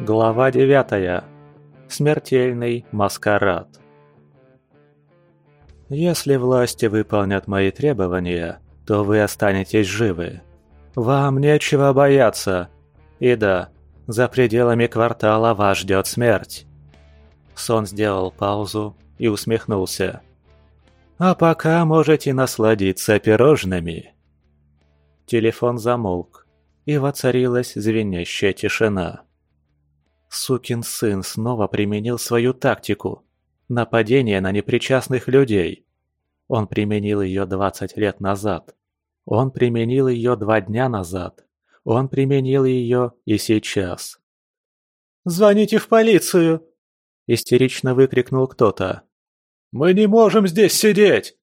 Глава 9. Смертельный маскарад. Если власти выполнят мои требования, то вы останетесь живы. Вам нечего бояться. И да, за пределами квартала вас ждет смерть. Сон сделал паузу и усмехнулся. А пока можете насладиться пирожными. Телефон замолк, и воцарилась звенящая тишина. Сукин сын снова применил свою тактику – нападение на непричастных людей. Он применил ее 20 лет назад. Он применил ее два дня назад. Он применил ее и сейчас. «Звоните в полицию!» – истерично выкрикнул кто-то. «Мы не можем здесь сидеть!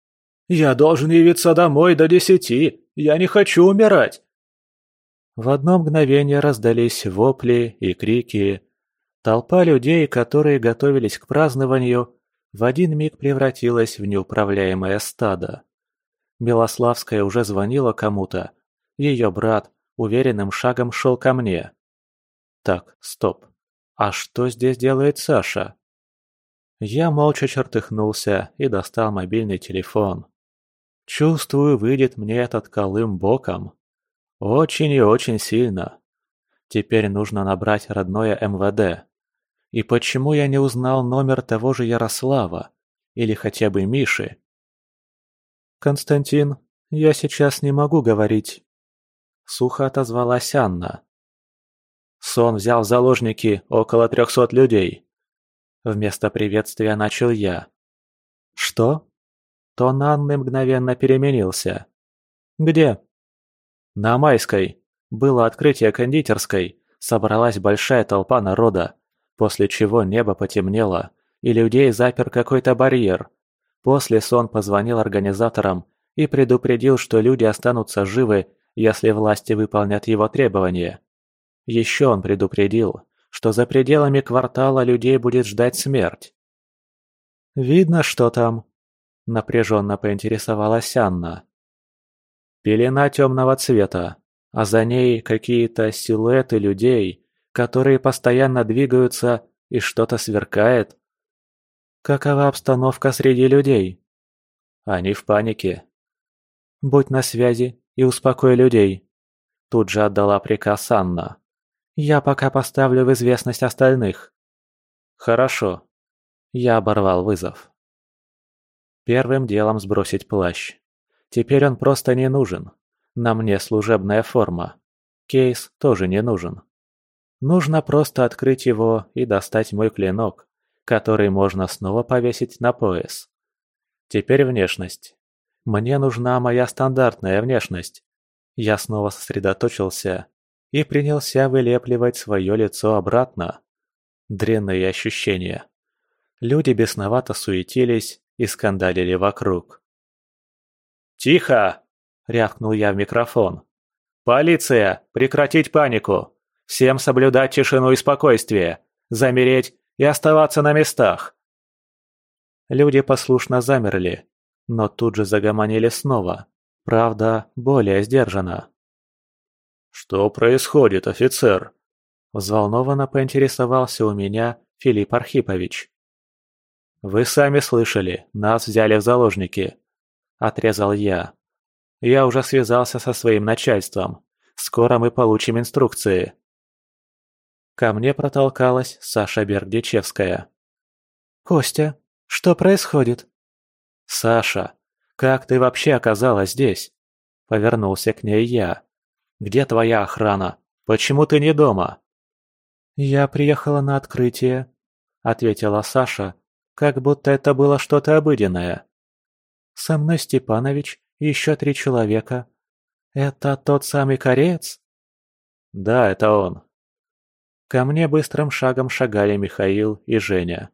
Я должен явиться домой до десяти! Я не хочу умирать!» В одно мгновение раздались вопли и крики, Толпа людей, которые готовились к празднованию, в один миг превратилась в неуправляемое стадо. Белославская уже звонила кому-то. Ее брат уверенным шагом шел ко мне. Так, стоп. А что здесь делает Саша? Я молча чертыхнулся и достал мобильный телефон. Чувствую, выйдет мне этот колым боком. Очень и очень сильно. Теперь нужно набрать родное МВД. И почему я не узнал номер того же Ярослава? Или хотя бы Миши? «Константин, я сейчас не могу говорить», — сухо отозвалась Анна. Сон взял в заложники около трехсот людей. Вместо приветствия начал я. «Что?» Тон Анны мгновенно переменился. «Где?» «На Майской. Было открытие кондитерской. Собралась большая толпа народа. После чего небо потемнело, и людей запер какой-то барьер. После сон позвонил организаторам и предупредил, что люди останутся живы, если власти выполнят его требования. Еще он предупредил, что за пределами квартала людей будет ждать смерть. «Видно, что там?» – напряженно поинтересовалась Анна. Пелена темного цвета, а за ней какие-то силуэты людей, которые постоянно двигаются и что-то сверкает. Какова обстановка среди людей? Они в панике. Будь на связи и успокой людей. Тут же отдала приказ Анна. Я пока поставлю в известность остальных. Хорошо. Я оборвал вызов. Первым делом сбросить плащ. Теперь он просто не нужен. На мне служебная форма. Кейс тоже не нужен. Нужно просто открыть его и достать мой клинок, который можно снова повесить на пояс. Теперь внешность. Мне нужна моя стандартная внешность. Я снова сосредоточился и принялся вылепливать свое лицо обратно. Дрянные ощущения. Люди бесновато суетились и скандалили вокруг. «Тихо!» — рявкнул я в микрофон. «Полиция! Прекратить панику! Всем соблюдать тишину и спокойствие, замереть и оставаться на местах. Люди послушно замерли, но тут же загомонили снова. Правда, более сдержанно. «Что происходит, офицер?» Взволнованно поинтересовался у меня Филипп Архипович. «Вы сами слышали, нас взяли в заложники», – отрезал я. «Я уже связался со своим начальством. Скоро мы получим инструкции». Ко мне протолкалась Саша Бердичевская. «Костя, что происходит?» «Саша, как ты вообще оказалась здесь?» Повернулся к ней я. «Где твоя охрана? Почему ты не дома?» «Я приехала на открытие», — ответила Саша, как будто это было что-то обыденное. «Со мной Степанович и еще три человека. Это тот самый кореец?» «Да, это он. Ко мне быстрым шагом шагали Михаил и Женя.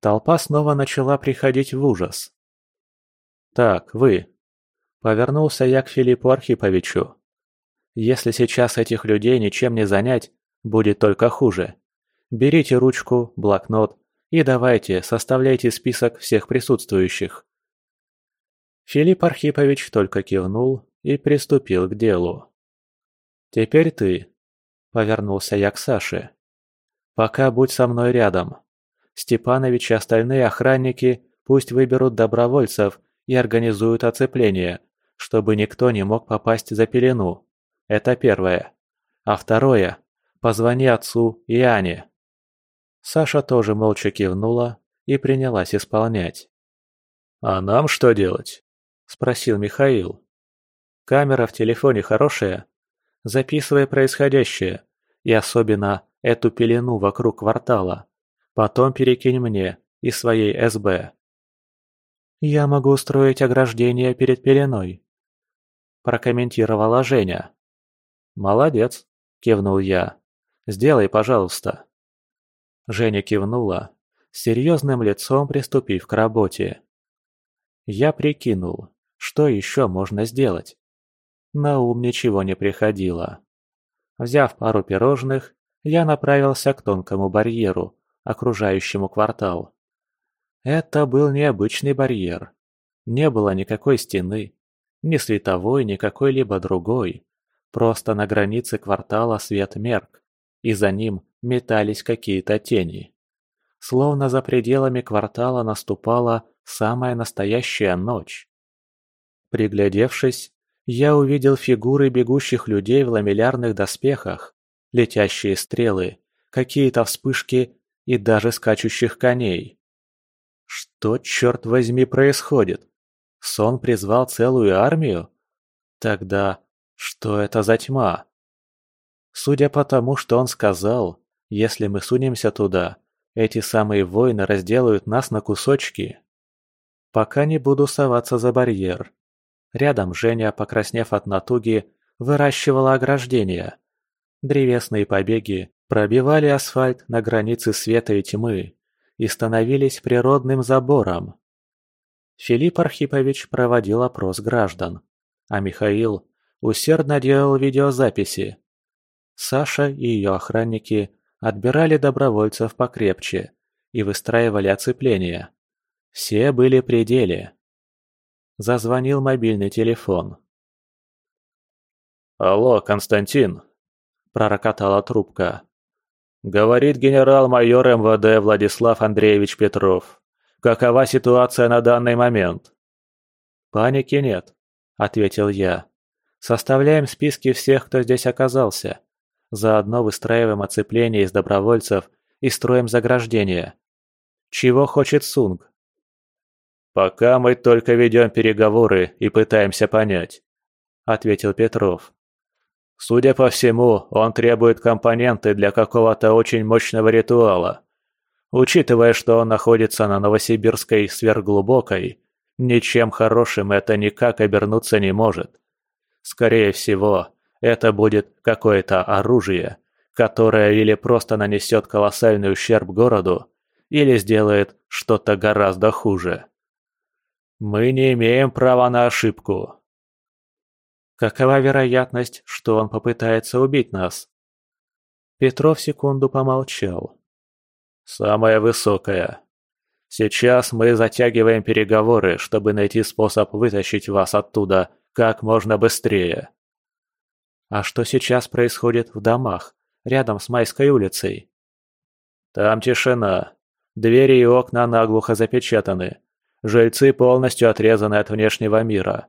Толпа снова начала приходить в ужас. «Так, вы...» Повернулся я к Филиппу Архиповичу. «Если сейчас этих людей ничем не занять, будет только хуже. Берите ручку, блокнот и давайте составляйте список всех присутствующих». Филипп Архипович только кивнул и приступил к делу. «Теперь ты», Повернулся я к Саше. Пока будь со мной рядом. Степанович и остальные охранники пусть выберут добровольцев и организуют оцепление, чтобы никто не мог попасть за пелену. Это первое. А второе – позвони отцу и Ане. Саша тоже молча кивнула и принялась исполнять. «А нам что делать?» – спросил Михаил. «Камера в телефоне хорошая. Записывай происходящее, и особенно эту пелену вокруг квартала. Потом перекинь мне и своей СБ». «Я могу устроить ограждение перед пеленой», – прокомментировала Женя. «Молодец», – кивнул я. «Сделай, пожалуйста». Женя кивнула, серьезным лицом приступив к работе. Я прикинул, что еще можно сделать. На ум ничего не приходило. Взяв пару пирожных, я направился к тонкому барьеру, окружающему квартал. Это был необычный барьер. Не было никакой стены, ни световой, ни какой-либо другой. Просто на границе квартала свет мерк, и за ним метались какие-то тени. Словно за пределами квартала наступала самая настоящая ночь. Приглядевшись, я увидел фигуры бегущих людей в ламеллярных доспехах, летящие стрелы, какие-то вспышки и даже скачущих коней. Что, черт возьми, происходит? Сон призвал целую армию? Тогда что это за тьма? Судя по тому, что он сказал, если мы сунемся туда, эти самые воины разделают нас на кусочки. Пока не буду соваться за барьер. Рядом Женя, покраснев от натуги, выращивала ограждение. Древесные побеги пробивали асфальт на границе света и тьмы и становились природным забором. Филипп Архипович проводил опрос граждан, а Михаил усердно делал видеозаписи. Саша и ее охранники отбирали добровольцев покрепче и выстраивали оцепление. Все были при деле. Зазвонил мобильный телефон. «Алло, Константин!» – пророкотала трубка. «Говорит генерал-майор МВД Владислав Андреевич Петров. Какова ситуация на данный момент?» «Паники нет», – ответил я. «Составляем списки всех, кто здесь оказался. Заодно выстраиваем оцепление из добровольцев и строим заграждение. Чего хочет Сунг? «Пока мы только ведем переговоры и пытаемся понять», — ответил Петров. «Судя по всему, он требует компоненты для какого-то очень мощного ритуала. Учитывая, что он находится на Новосибирской сверхглубокой, ничем хорошим это никак обернуться не может. Скорее всего, это будет какое-то оружие, которое или просто нанесет колоссальный ущерб городу, или сделает что-то гораздо хуже. Мы не имеем права на ошибку. Какова вероятность, что он попытается убить нас? Петров секунду помолчал. Самая высокая. Сейчас мы затягиваем переговоры, чтобы найти способ вытащить вас оттуда как можно быстрее. А что сейчас происходит в домах, рядом с Майской улицей? Там тишина. Двери и окна наглухо запечатаны. Жильцы полностью отрезаны от внешнего мира.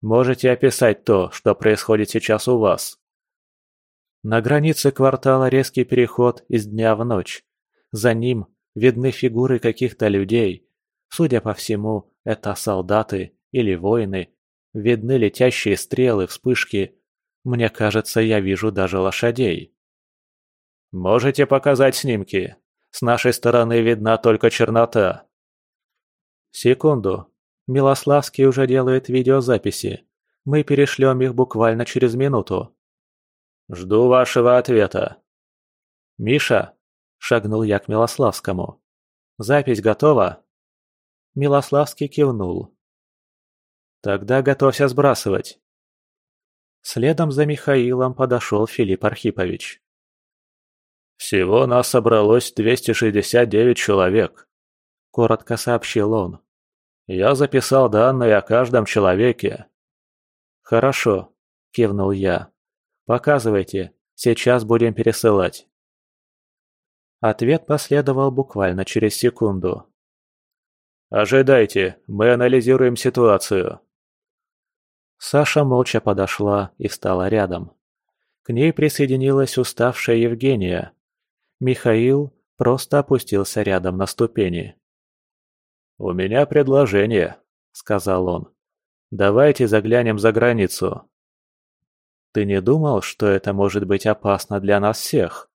Можете описать то, что происходит сейчас у вас? На границе квартала резкий переход из дня в ночь. За ним видны фигуры каких-то людей. Судя по всему, это солдаты или воины. Видны летящие стрелы, вспышки мне кажется, я вижу даже лошадей. Можете показать снимки? С нашей стороны видна только чернота. Секунду. Милославский уже делает видеозаписи. Мы перешлем их буквально через минуту. Жду вашего ответа. Миша, шагнул я к Милославскому. Запись готова? Милославский кивнул. Тогда готовься сбрасывать. Следом за Михаилом подошел Филипп Архипович. «Всего нас собралось 269 человек», – коротко сообщил он. «Я записал данные о каждом человеке». «Хорошо», – кивнул я. «Показывайте, сейчас будем пересылать». Ответ последовал буквально через секунду. «Ожидайте, мы анализируем ситуацию». Саша молча подошла и встала рядом. К ней присоединилась уставшая Евгения. Михаил просто опустился рядом на ступени. «У меня предложение», — сказал он. «Давайте заглянем за границу». «Ты не думал, что это может быть опасно для нас всех?»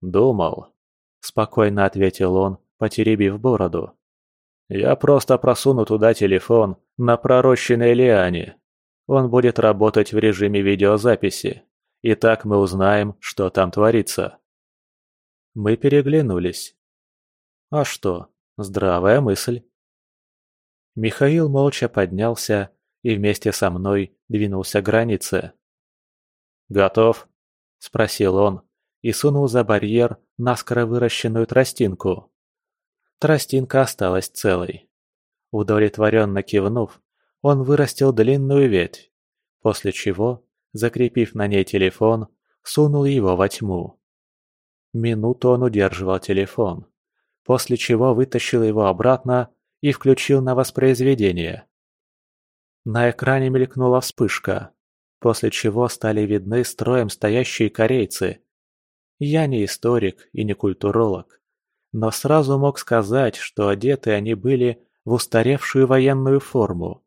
«Думал», — спокойно ответил он, потеребив бороду. «Я просто просуну туда телефон на пророщенной лиане. Он будет работать в режиме видеозаписи, и так мы узнаем, что там творится». Мы переглянулись. «А что, здравая мысль?» Михаил молча поднялся и вместе со мной двинулся к границе. «Готов?» – спросил он и сунул за барьер наскоро выращенную тростинку. Тростинка осталась целой. Удовлетворенно кивнув, он вырастил длинную ветвь, после чего, закрепив на ней телефон, сунул его во тьму. Минуту он удерживал телефон, после чего вытащил его обратно и включил на воспроизведение. На экране мелькнула вспышка, после чего стали видны строем стоящие корейцы. Я не историк и не культуролог, но сразу мог сказать, что одеты они были в устаревшую военную форму.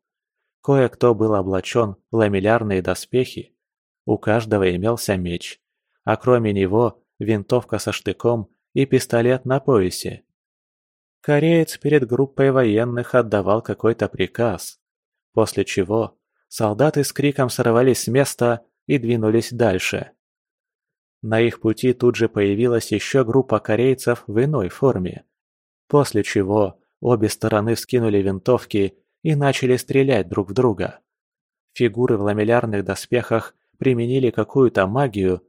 Кое-кто был облачен в ламеллярные доспехи, у каждого имелся меч, а кроме него винтовка со штыком и пистолет на поясе. Кореец перед группой военных отдавал какой-то приказ, после чего солдаты с криком сорвались с места и двинулись дальше. На их пути тут же появилась еще группа корейцев в иной форме, после чего обе стороны скинули винтовки и начали стрелять друг в друга. Фигуры в ламеллярных доспехах применили какую-то магию,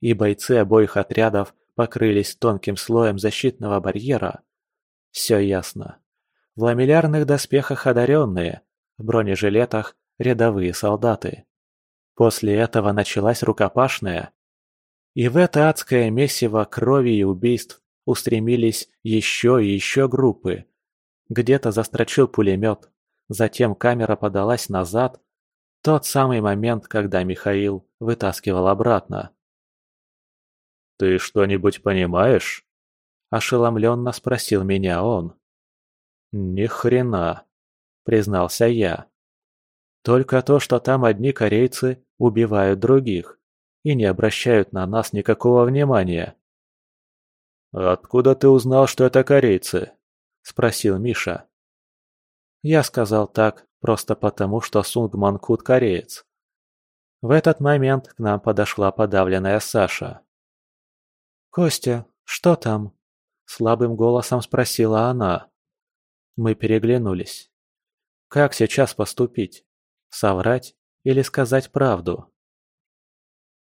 и бойцы обоих отрядов покрылись тонким слоем защитного барьера, все ясно. В ламеллярных доспехах одаренные, в бронежилетах рядовые солдаты. После этого началась рукопашная. И в это адское месиво крови и убийств устремились еще и еще группы. Где-то застрочил пулемет, затем камера подалась назад. Тот самый момент, когда Михаил вытаскивал обратно. «Ты что-нибудь понимаешь?» Ошеломленно спросил меня он. «Ни хрена», — признался я. «Только то, что там одни корейцы убивают других и не обращают на нас никакого внимания». «Откуда ты узнал, что это корейцы?» — спросил Миша. Я сказал так просто потому, что Сунг Манкут кореец. В этот момент к нам подошла подавленная Саша. «Костя, что там?» Слабым голосом спросила она. Мы переглянулись. Как сейчас поступить? Соврать или сказать правду?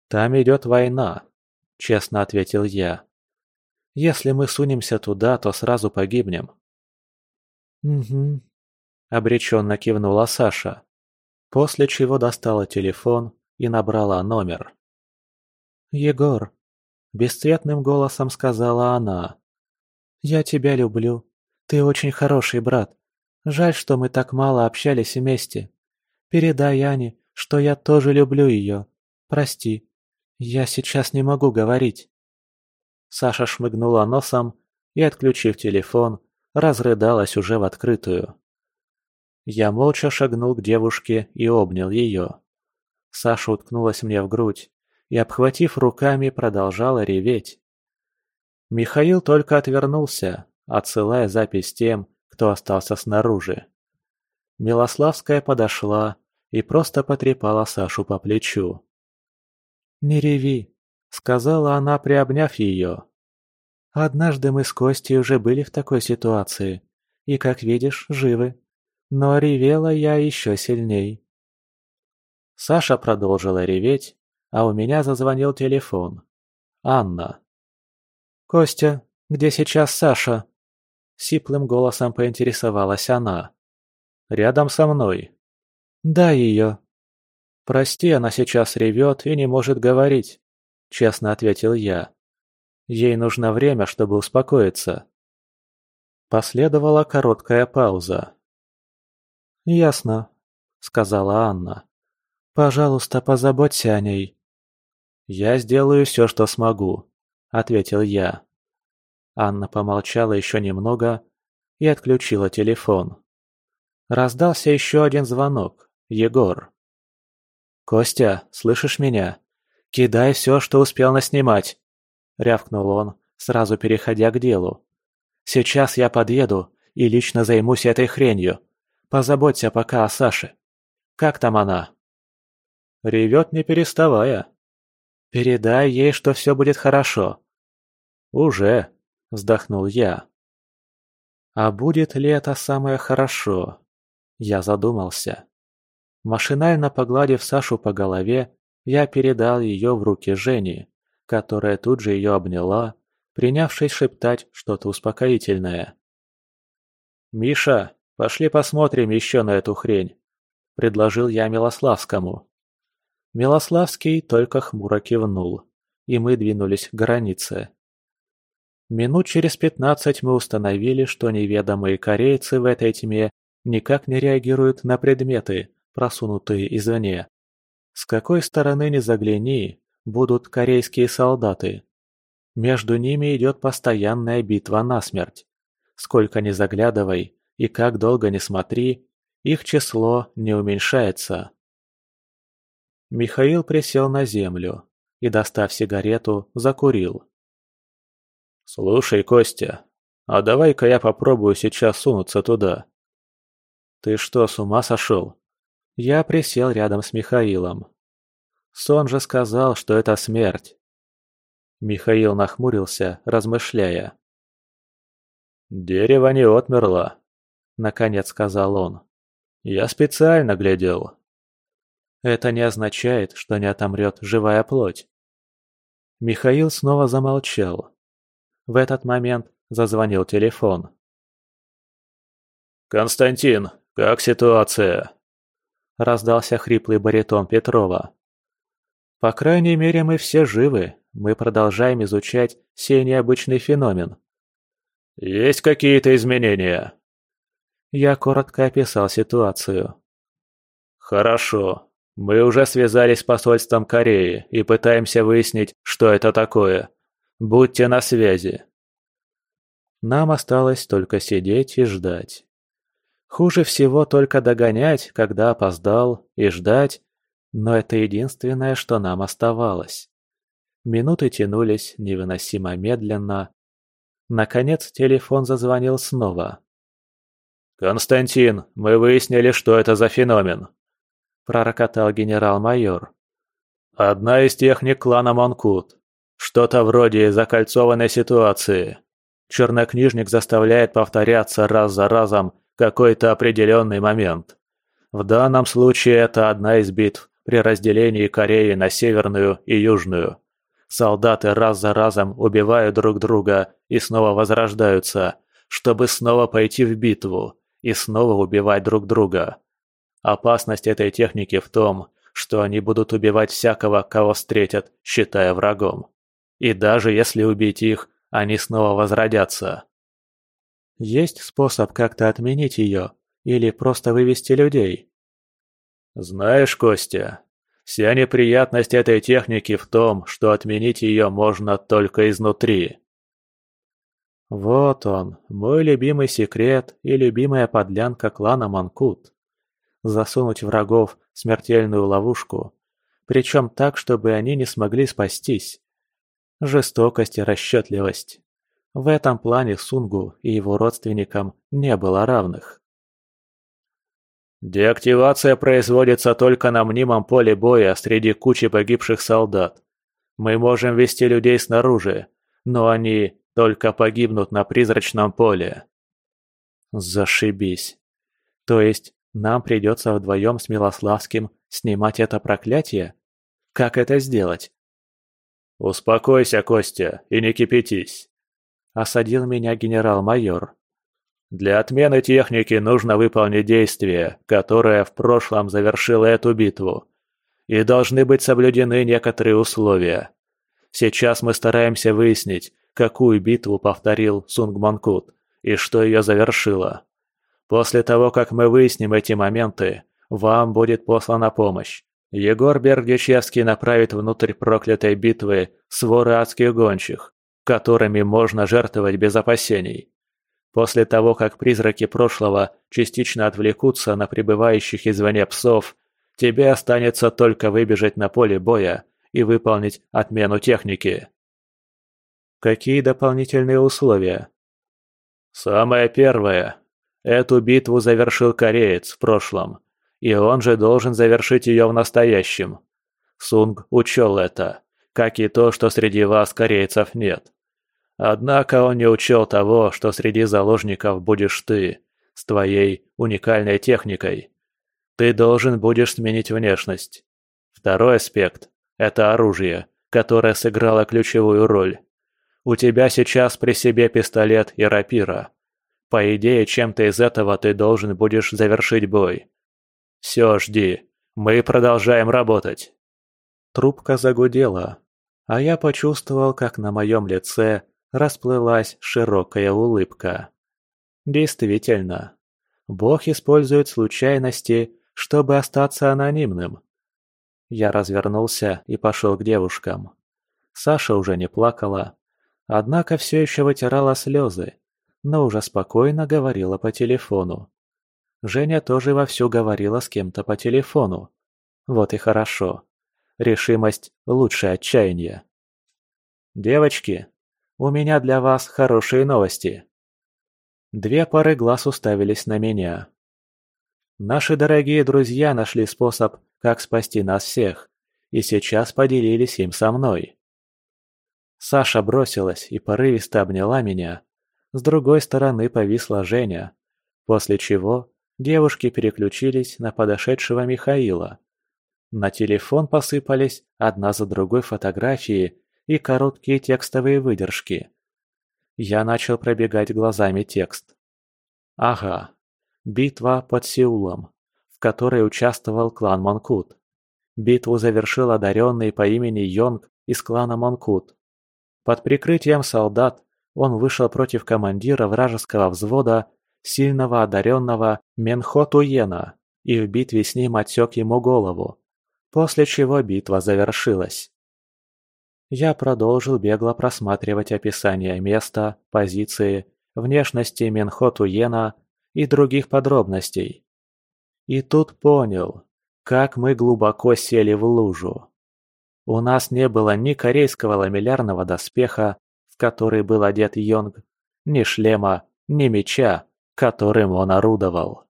«Там идет война», — честно ответил я. «Если мы сунемся туда, то сразу погибнем». «Угу», — обреченно кивнула Саша, после чего достала телефон и набрала номер. «Егор», — бесцветным голосом сказала она, «Я тебя люблю. Ты очень хороший брат. Жаль, что мы так мало общались вместе. Передай Ане, что я тоже люблю ее. Прости. Я сейчас не могу говорить». Саша шмыгнула носом и, отключив телефон, разрыдалась уже в открытую. Я молча шагнул к девушке и обнял ее. Саша уткнулась мне в грудь и, обхватив руками, продолжала реветь. Михаил только отвернулся, отсылая запись тем, кто остался снаружи. Милославская подошла и просто потрепала Сашу по плечу. «Не реви», — сказала она, приобняв ее. «Однажды мы с Костей уже были в такой ситуации, и, как видишь, живы. Но ревела я еще сильней». Саша продолжила реветь, а у меня зазвонил телефон. Анна. «Костя, где сейчас Саша?» Сиплым голосом поинтересовалась она. «Рядом со мной». «Дай ее». «Прости, она сейчас ревет и не может говорить», — честно ответил я. Ей нужно время, чтобы успокоиться. Последовала короткая пауза. «Ясно», — сказала Анна. «Пожалуйста, позаботься о ней». «Я сделаю все, что смогу», — ответил я. Анна помолчала еще немного и отключила телефон. Раздался еще один звонок. Егор. «Костя, слышишь меня? Кидай все, что успел наснимать!» — рявкнул он, сразу переходя к делу. «Сейчас я подъеду и лично займусь этой хренью. Позаботься пока о Саше. Как там она?» Ревет не переставая. «Передай ей, что все будет хорошо». «Уже», — вздохнул я. «А будет ли это самое хорошо?» Я задумался. Машинально погладив Сашу по голове, я передал ее в руки Жени, которая тут же ее обняла, принявшись шептать что-то успокоительное. «Миша, пошли посмотрим еще на эту хрень», — предложил я Милославскому. Милославский только хмуро кивнул, и мы двинулись к границе. Минут через пятнадцать мы установили, что неведомые корейцы в этой тьме никак не реагируют на предметы, просунутые извне. С какой стороны ни загляни, будут корейские солдаты. Между ними идет постоянная битва насмерть. Сколько ни заглядывай и как долго ни смотри, их число не уменьшается. Михаил присел на землю и, достав сигарету, закурил. «Слушай, Костя, а давай-ка я попробую сейчас сунуться туда». «Ты что, с ума сошел?» Я присел рядом с Михаилом. Сон же сказал, что это смерть. Михаил нахмурился, размышляя. «Дерево не отмерло», — наконец сказал он. «Я специально глядел». «Это не означает, что не отомрет живая плоть». Михаил снова замолчал. В этот момент зазвонил телефон. «Константин, как ситуация?» Раздался хриплый баритон Петрова. «По крайней мере, мы все живы. Мы продолжаем изучать сей необычный феномен». «Есть какие-то изменения?» Я коротко описал ситуацию. «Хорошо. Мы уже связались с посольством Кореи и пытаемся выяснить, что это такое. Будьте на связи». Нам осталось только сидеть и ждать. Хуже всего только догонять, когда опоздал, и ждать, но это единственное, что нам оставалось. Минуты тянулись невыносимо медленно. Наконец телефон зазвонил снова. «Константин, мы выяснили, что это за феномен», – пророкотал генерал-майор. «Одна из техник клана Монкут. Что-то вроде закольцованной ситуации. Чернокнижник заставляет повторяться раз за разом какой-то определенный момент. В данном случае это одна из битв при разделении Кореи на Северную и Южную. Солдаты раз за разом убивают друг друга и снова возрождаются, чтобы снова пойти в битву и снова убивать друг друга. Опасность этой техники в том, что они будут убивать всякого, кого встретят, считая врагом. И даже если убить их, они снова возродятся. Есть способ как-то отменить ее или просто вывести людей? Знаешь, Костя, вся неприятность этой техники в том, что отменить ее можно только изнутри. Вот он, мой любимый секрет и любимая подлянка клана Манкут. Засунуть врагов в смертельную ловушку, причем так, чтобы они не смогли спастись. Жестокость и расчетливость. В этом плане Сунгу и его родственникам не было равных. Деактивация производится только на мнимом поле боя среди кучи погибших солдат. Мы можем вести людей снаружи, но они только погибнут на призрачном поле. Зашибись. То есть нам придется вдвоем с Милославским снимать это проклятие? Как это сделать? Успокойся, Костя, и не кипятись. – осадил меня генерал-майор. «Для отмены техники нужно выполнить действие, которое в прошлом завершило эту битву. И должны быть соблюдены некоторые условия. Сейчас мы стараемся выяснить, какую битву повторил Сунгманкут и что ее завершило. После того, как мы выясним эти моменты, вам будет послана помощь. Егор Бергдичевский направит внутрь проклятой битвы своры адских гончих, которыми можно жертвовать без опасений. После того, как призраки прошлого частично отвлекутся на пребывающих извне псов, тебе останется только выбежать на поле боя и выполнить отмену техники. Какие дополнительные условия? Самое первое. Эту битву завершил кореец в прошлом, и он же должен завершить ее в настоящем. Сунг учел это, как и то, что среди вас корейцев нет. Однако он не учел того, что среди заложников будешь ты, с твоей уникальной техникой. Ты должен будешь сменить внешность. Второй аспект – это оружие, которое сыграло ключевую роль. У тебя сейчас при себе пистолет и рапира. По идее, чем-то из этого ты должен будешь завершить бой. Все, жди. Мы продолжаем работать. Трубка загудела, а я почувствовал, как на моем лице расплылась широкая улыбка. Действительно, Бог использует случайности, чтобы остаться анонимным. Я развернулся и пошел к девушкам. Саша уже не плакала, однако все еще вытирала слезы, но уже спокойно говорила по телефону. Женя тоже вовсю говорила с кем-то по телефону. Вот и хорошо. Решимость лучше отчаяния. «Девочки, у меня для вас хорошие новости». Две пары глаз уставились на меня. Наши дорогие друзья нашли способ, как спасти нас всех, и сейчас поделились им со мной. Саша бросилась и порывисто обняла меня. С другой стороны повисла Женя, после чего девушки переключились на подошедшего Михаила. На телефон посыпались одна за другой фотографии и короткие текстовые выдержки. Я начал пробегать глазами текст. Ага, битва под Сеулом, в которой участвовал клан Монкут. Битву завершил одаренный по имени Йонг из клана Монкут. Под прикрытием солдат он вышел против командира вражеского взвода, сильного одаренного Менхотуена, и в битве с ним отсек ему голову, после чего битва завершилась. Я продолжил бегло просматривать описание места, позиции, внешности Менхоту Йена и других подробностей. И тут понял, как мы глубоко сели в лужу. У нас не было ни корейского ламеллярного доспеха, в который был одет Йонг, ни шлема, ни меча, которым он орудовал.